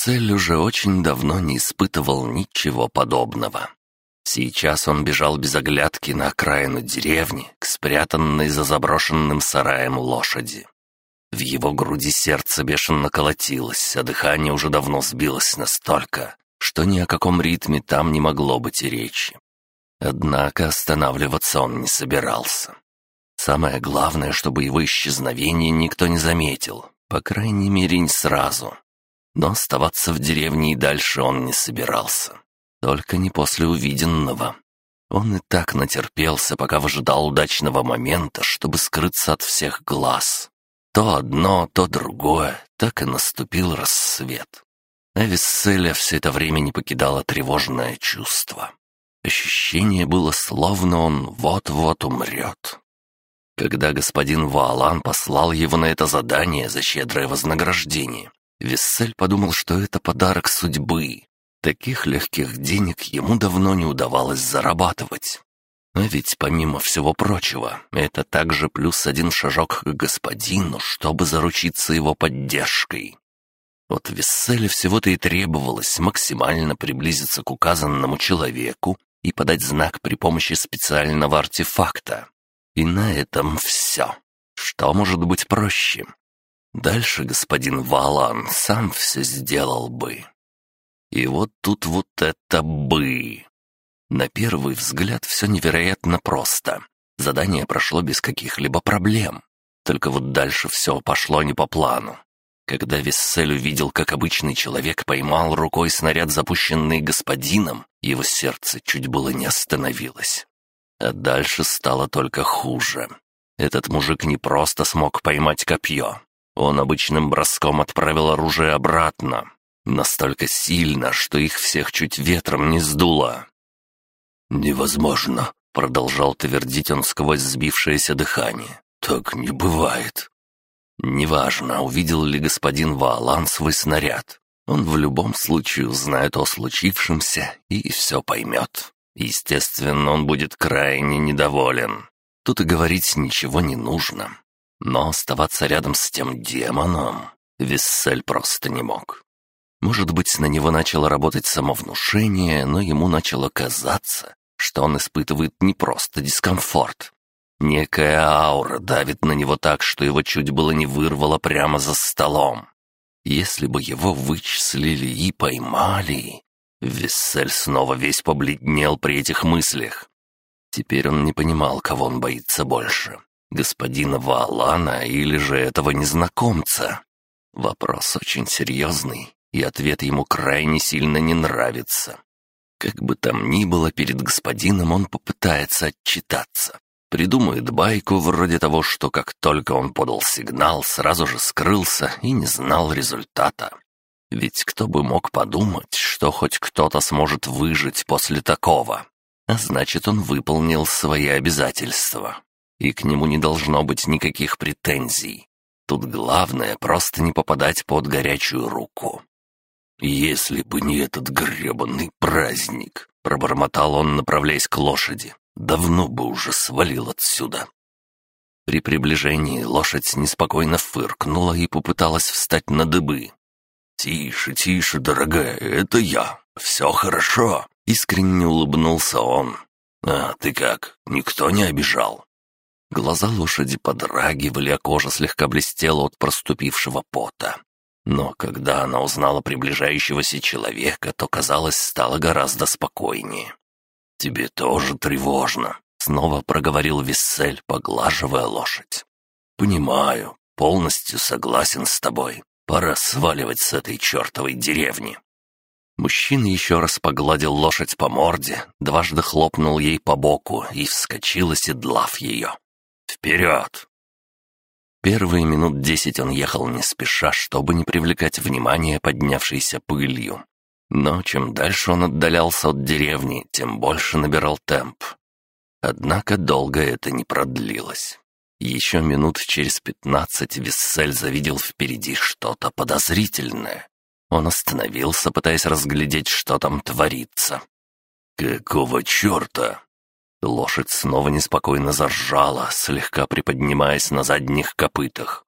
Виссель уже очень давно не испытывал ничего подобного. Сейчас он бежал без оглядки на окраину деревни, к спрятанной за заброшенным сараем лошади. В его груди сердце бешено колотилось, а дыхание уже давно сбилось настолько, что ни о каком ритме там не могло быть и речи. Однако останавливаться он не собирался. Самое главное, чтобы его исчезновение никто не заметил, по крайней мере, не сразу. Но оставаться в деревне и дальше он не собирался. Только не после увиденного. Он и так натерпелся, пока выжидал удачного момента, чтобы скрыться от всех глаз. То одно, то другое, так и наступил рассвет. А Висселя все это время не покидало тревожное чувство. Ощущение было, словно он вот-вот умрет. Когда господин Ваалан послал его на это задание за щедрое вознаграждение, Виссель подумал, что это подарок судьбы. Таких легких денег ему давно не удавалось зарабатывать. А ведь помимо всего прочего, это также плюс один шажок к господину, чтобы заручиться его поддержкой. От Висселя всего-то и требовалось максимально приблизиться к указанному человеку и подать знак при помощи специального артефакта. И на этом все. Что может быть проще? Дальше господин Валан сам все сделал бы. И вот тут вот это «бы». На первый взгляд все невероятно просто. Задание прошло без каких-либо проблем. Только вот дальше все пошло не по плану. Когда Вессель увидел, как обычный человек поймал рукой снаряд, запущенный господином, его сердце чуть было не остановилось. А дальше стало только хуже. Этот мужик не просто смог поймать копье. Он обычным броском отправил оружие обратно. Настолько сильно, что их всех чуть ветром не сдуло. «Невозможно», — продолжал твердить он сквозь сбившееся дыхание. «Так не бывает». Неважно, увидел ли господин Ваалан свой снаряд. Он в любом случае узнает о случившемся и все поймет. Естественно, он будет крайне недоволен. Тут и говорить ничего не нужно. Но оставаться рядом с тем демоном Виссель просто не мог. Может быть, на него начало работать самовнушение, но ему начало казаться, что он испытывает не просто дискомфорт. Некая аура давит на него так, что его чуть было не вырвало прямо за столом. Если бы его вычислили и поймали... Виссель снова весь побледнел при этих мыслях. Теперь он не понимал, кого он боится больше. Господина Ваалана или же этого незнакомца? Вопрос очень серьезный, и ответ ему крайне сильно не нравится. Как бы там ни было, перед господином он попытается отчитаться. Придумает байку вроде того, что как только он подал сигнал, сразу же скрылся и не знал результата. Ведь кто бы мог подумать, что хоть кто-то сможет выжить после такого. А значит, он выполнил свои обязательства. И к нему не должно быть никаких претензий. Тут главное просто не попадать под горячую руку. «Если бы не этот гребаный праздник!» — пробормотал он, направляясь к лошади. «Давно бы уже свалил отсюда!» При приближении лошадь неспокойно фыркнула и попыталась встать на дыбы. «Тише, тише, дорогая, это я. Все хорошо!» — искренне улыбнулся он. «А ты как, никто не обижал?» Глаза лошади подрагивали, а кожа слегка блестела от проступившего пота. Но когда она узнала приближающегося человека, то, казалось, стало гораздо спокойнее. «Тебе тоже тревожно», — снова проговорил Виссель, поглаживая лошадь. «Понимаю, полностью согласен с тобой. Пора сваливать с этой чертовой деревни». Мужчина еще раз погладил лошадь по морде, дважды хлопнул ей по боку и вскочил, оседлав ее. «Вперед! Первые минут десять он ехал не спеша, чтобы не привлекать внимания поднявшейся пылью. Но чем дальше он отдалялся от деревни, тем больше набирал темп. Однако долго это не продлилось. Еще минут через пятнадцать Виссель завидел впереди что-то подозрительное. Он остановился, пытаясь разглядеть, что там творится. «Какого черта?» Лошадь снова неспокойно заржала, слегка приподнимаясь на задних копытах.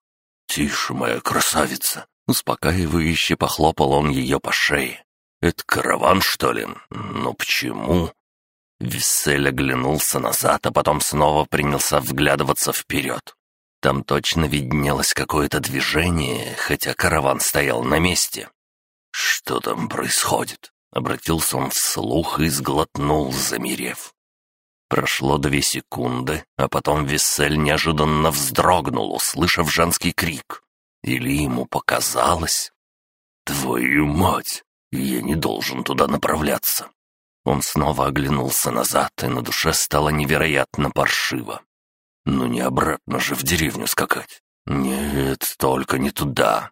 «Тише, моя красавица, Успокаивающе похлопал он ее по шее. «Это караван, что ли? Но почему?» Виссель оглянулся назад, а потом снова принялся вглядываться вперед. Там точно виднелось какое-то движение, хотя караван стоял на месте. «Что там происходит?» — обратился он вслух и сглотнул, замерев. Прошло две секунды, а потом Виссель неожиданно вздрогнул, услышав женский крик. Или ему показалось? «Твою мать! Я не должен туда направляться!» Он снова оглянулся назад, и на душе стало невероятно паршиво. «Ну не обратно же в деревню скакать! Нет, только не туда!»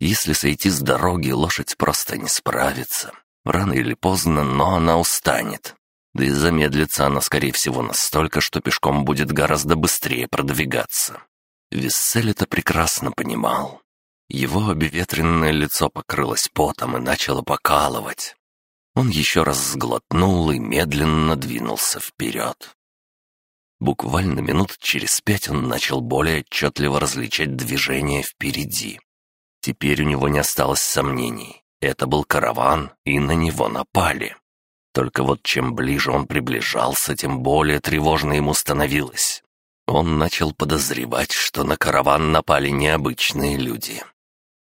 Если сойти с дороги, лошадь просто не справится. Рано или поздно, но она устанет. Да и замедлится она, скорее всего, настолько, что пешком будет гораздо быстрее продвигаться. Виссель это прекрасно понимал. Его обеветренное лицо покрылось потом и начало покалывать. Он еще раз сглотнул и медленно двинулся вперед. Буквально минут через пять он начал более отчетливо различать движение впереди. Теперь у него не осталось сомнений. Это был караван, и на него напали. Только вот чем ближе он приближался, тем более тревожно ему становилось. Он начал подозревать, что на караван напали необычные люди.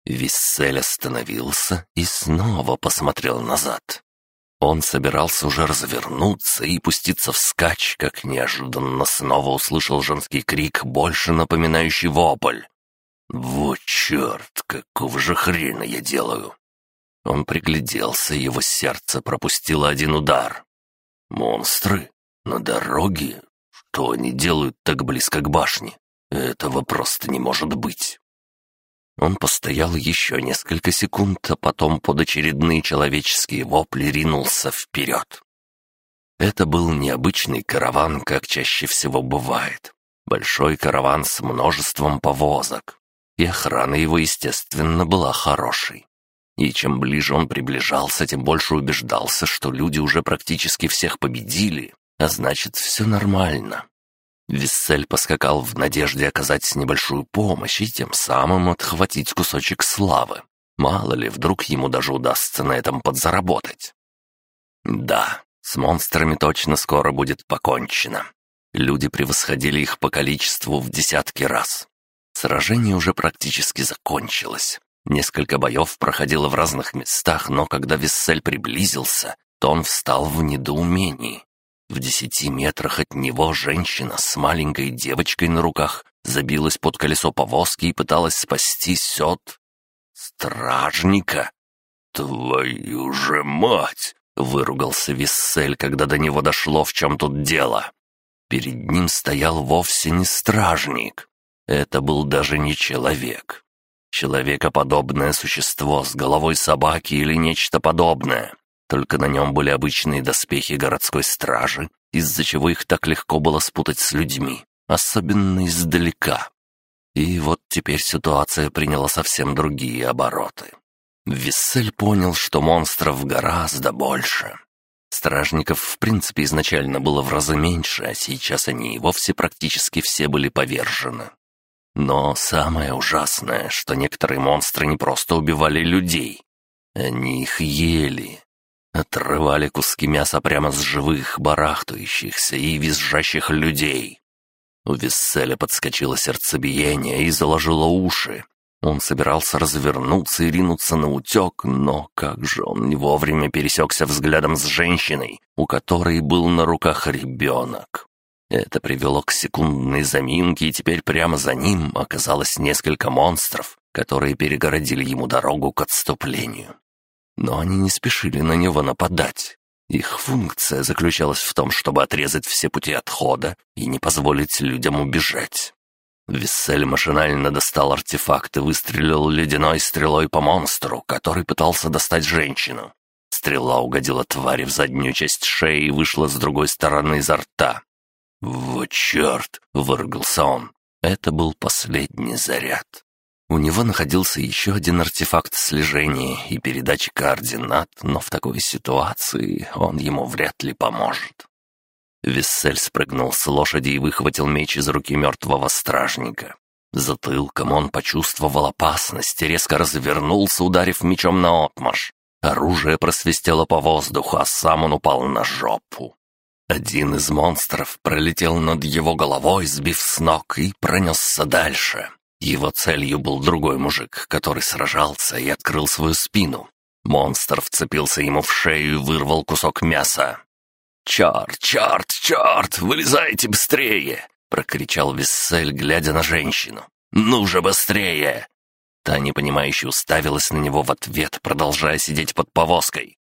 Виссель остановился и снова посмотрел назад. Он собирался уже развернуться и пуститься вскачь, как неожиданно снова услышал женский крик, больше напоминающий вопль. «Вот черт, какого же хрена я делаю!» Он пригляделся, его сердце пропустило один удар. «Монстры? На дороге? Что они делают так близко к башне? Этого просто не может быть!» Он постоял еще несколько секунд, а потом под очередные человеческие вопли ринулся вперед. Это был необычный караван, как чаще всего бывает. Большой караван с множеством повозок. И охрана его, естественно, была хорошей. И чем ближе он приближался, тем больше убеждался, что люди уже практически всех победили, а значит, все нормально. Виссель поскакал в надежде оказать небольшую помощь и тем самым отхватить кусочек славы. Мало ли, вдруг ему даже удастся на этом подзаработать. Да, с монстрами точно скоро будет покончено. Люди превосходили их по количеству в десятки раз. Сражение уже практически закончилось. Несколько боев проходило в разных местах, но когда Виссель приблизился, то он встал в недоумении. В десяти метрах от него женщина с маленькой девочкой на руках забилась под колесо повозки и пыталась спастись от... стражника. «Твою же мать!» — выругался Виссель, когда до него дошло, в чем тут дело. Перед ним стоял вовсе не стражник. Это был даже не человек. Человекоподобное существо с головой собаки или нечто подобное. Только на нем были обычные доспехи городской стражи, из-за чего их так легко было спутать с людьми, особенно издалека. И вот теперь ситуация приняла совсем другие обороты. Виссель понял, что монстров гораздо больше. Стражников, в принципе, изначально было в разы меньше, а сейчас они и вовсе практически все были повержены. Но самое ужасное, что некоторые монстры не просто убивали людей. Они их ели. Отрывали куски мяса прямо с живых, барахтающихся и визжащих людей. У Висселя подскочило сердцебиение и заложило уши. Он собирался развернуться и ринуться на утек, но как же он не вовремя пересекся взглядом с женщиной, у которой был на руках ребенок. Это привело к секундной заминке, и теперь прямо за ним оказалось несколько монстров, которые перегородили ему дорогу к отступлению. Но они не спешили на него нападать. Их функция заключалась в том, чтобы отрезать все пути отхода и не позволить людям убежать. Виссель машинально достал артефакт и выстрелил ледяной стрелой по монстру, который пытался достать женщину. Стрела угодила твари в заднюю часть шеи и вышла с другой стороны изо рта. «Вот черт!» — выругался он. Это был последний заряд. У него находился еще один артефакт слежения и передачи координат, но в такой ситуации он ему вряд ли поможет. Виссель спрыгнул с лошади и выхватил меч из руки мертвого стражника. Затылком он почувствовал опасность и резко развернулся, ударив мечом на отмаш. Оружие просвистело по воздуху, а сам он упал на жопу. Один из монстров пролетел над его головой, сбив с ног, и пронесся дальше. Его целью был другой мужик, который сражался и открыл свою спину. Монстр вцепился ему в шею и вырвал кусок мяса. «Черт, черт, черт! Вылезайте быстрее!» — прокричал Виссель, глядя на женщину. «Ну же, быстрее!» Та непонимающе уставилась на него в ответ, продолжая сидеть под повозкой.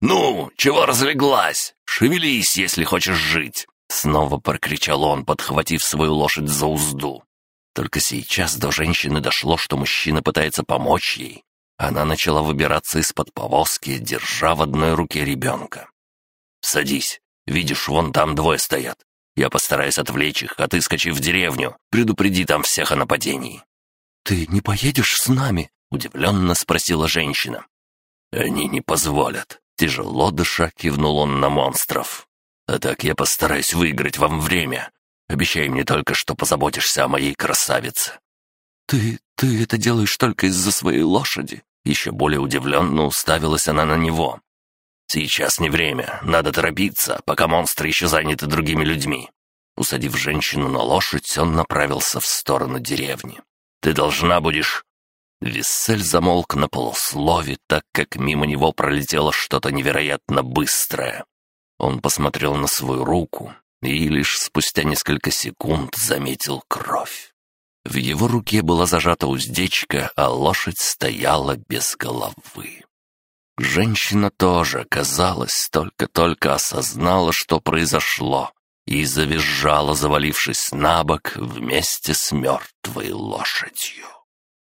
«Ну, чего разлеглась? Шевелись, если хочешь жить!» Снова прокричал он, подхватив свою лошадь за узду. Только сейчас до женщины дошло, что мужчина пытается помочь ей. Она начала выбираться из-под повозки, держа в одной руке ребенка. «Садись. Видишь, вон там двое стоят. Я постараюсь отвлечь их, а ты скачи в деревню. Предупреди там всех о нападении». «Ты не поедешь с нами?» — удивленно спросила женщина. «Они не позволят». Тяжело дыша кивнул он на монстров. «А так я постараюсь выиграть вам время. Обещай мне только, что позаботишься о моей красавице». «Ты... ты это делаешь только из-за своей лошади?» Еще более удивленно уставилась она на него. «Сейчас не время, надо торопиться, пока монстры еще заняты другими людьми». Усадив женщину на лошадь, он направился в сторону деревни. «Ты должна будешь...» Виссель замолк на полуслове, так как мимо него пролетело что-то невероятно быстрое. Он посмотрел на свою руку и лишь спустя несколько секунд заметил кровь. В его руке была зажата уздечка, а лошадь стояла без головы. Женщина тоже, казалось, только-только осознала, что произошло, и завизжала, завалившись на бок вместе с мертвой лошадью.